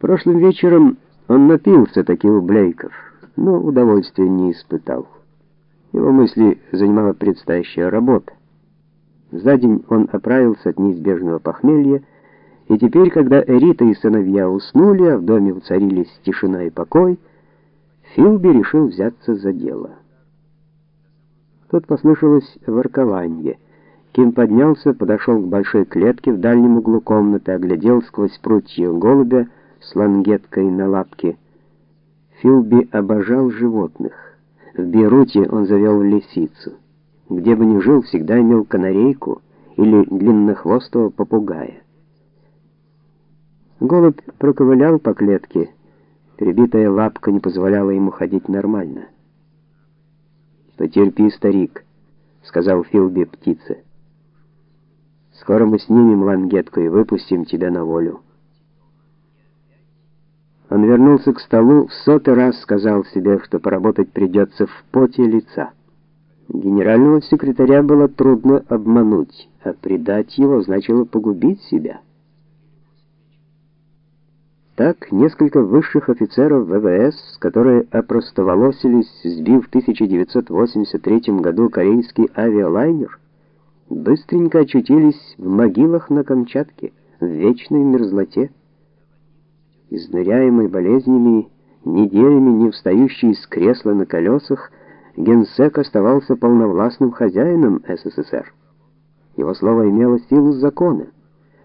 Прошлым вечером он напился таки у Блейков, но удовольствия не испытал. Его мысли занимала предстоящая работа. За день он оправился от неизбежного похмелья, и теперь, когда Эрита и сыновья уснули, а в доме уцарились тишина и покой, Филби решил взяться за дело. Тут послышалось воркование. Ким поднялся, подошел к большой клетке в дальнем углу комнаты, оглядел сквозь прутья голубя с лангеткой на лапке. Филби обожал животных. В Бейруте он завел лисицу. Где бы ни жил, всегда имел канарейку или длиннохвостого попугая. Голубь проковылял по клетке. Перебитая лапка не позволяла ему ходить нормально. «Потерпи, старик», — сказал Филби птице. «Скоро мы снимем лангетку и выпустим тебя на волю». Он вернулся к столу, в сотый раз сказал себе, что поработать придется в поте лица. Генерального секретаря было трудно обмануть, а предать его значило погубить себя. Так, несколько высших офицеров ВВС, которые опростоволосились, сбив в 1983 году корейский авиалайнер, быстренько очутились в могилах на Камчатке, в вечной мерзлоте. Изныряемый болезнями, неделями не встающий с кресла на колесах, генсек оставался полновластным хозяином СССР. Его слово имело силу закона.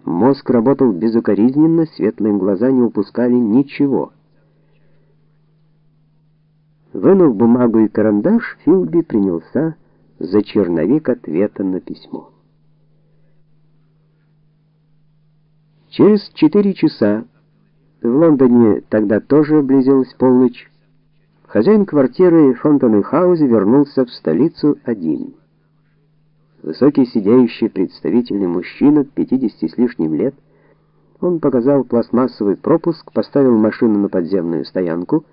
Мозг работал безукоризненно, светлые глаза не упускали ничего. Вынув бумагу и карандаш, Филби принялся за черновик ответа на письмо. Через четыре часа, в Лондоне тогда тоже близилась полночь, хозяин квартиры в Фонтенхаузе вернулся в столицу один. Высокий сидящий представительный мужчина, 50 с лишним лет, он показал пластмассовый пропуск, поставил машину на подземную стоянку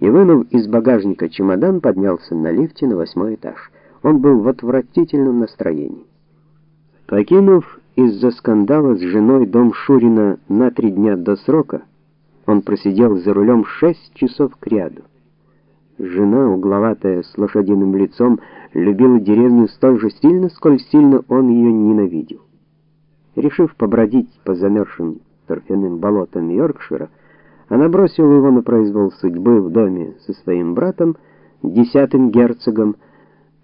и, вынув из багажника чемодан, поднялся на лифте на восьмой этаж. Он был в отвратительном настроении. Покинув из-за скандала с женой дом Шурина на три дня до срока, он просидел за рулем шесть часов кряду. Жена, угловатая, с лошадиным лицом, любила деревню столь же сильно, сколь сильно он ее ненавидел. Решив побродить по замерзшим торфяным болотам Йоркшира, она бросила его на произвол судьбы в доме со своим братом, десятым герцогом.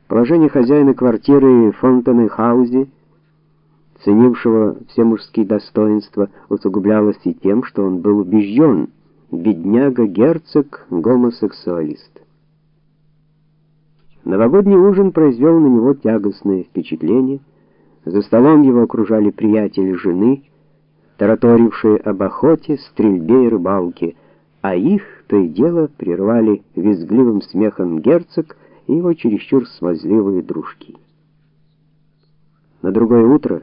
Положение хозяина квартиры в Фонтенхаузе, ценившего все мужские достоинства, усугублялось и тем, что он был убежден, бедняга-герцог гомосексуалист. Новогодний ужин произвел на него тягостное впечатление. За столом его окружали приятели жены, тараторившие об охоте, стрельбе и рыбалке, а их то и дело прервали визгливым смехом герцог и его чересчур смазливые дружки. На другое утро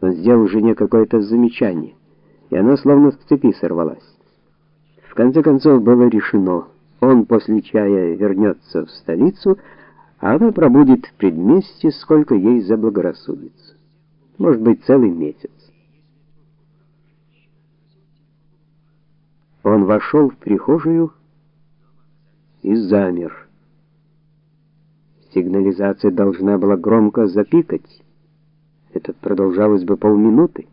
он сделал жене какое-то замечание, и она словно с цепи сорвалась. В конце концов было решено, он после чая вернется в столицу, а она пробудет в предместье, сколько ей заблагорассудится. Может быть, целый месяц. Он вошел в прихожую и замер. Сигнализация должна была громко запикать. Это продолжалось бы полминуты,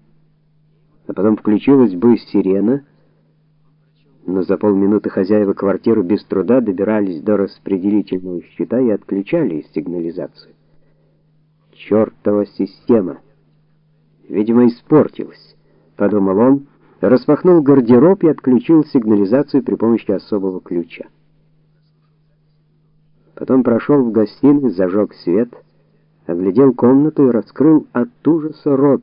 а потом включилась бы сирена — но за полминуты хозяева квартиры без труда добирались до распределительного щита и отключали сигнализацию. Чёртова система! Видимо, испортилась, подумал он, распахнул гардероб и отключил сигнализацию при помощи особого ключа. Потом прошел в гостиную, зажег свет, оглядел комнату и раскрыл от ужаса рот.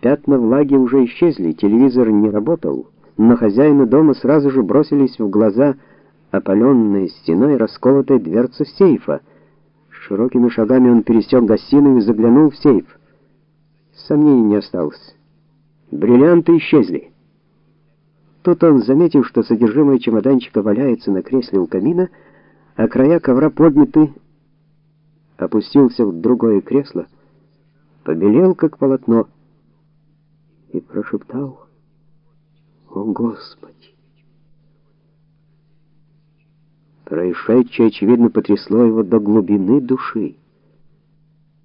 Пятна влаги уже исчезли, телевизор не работал но хозяину дома сразу же бросились в глаза опаленная стена и расколотая дверца сейфа. Широкими шагами он пересек гостиную и заглянул в сейф. Сомнений не осталось. Бриллианты исчезли. Тут он, заметив, что содержимое чемоданчика валяется на кресле у камина, а края ковра подняты, опустился в другое кресло, побелел как полотно и прошептал: О, Господи! Происшедшее, очевидно, потрясло его до глубины души.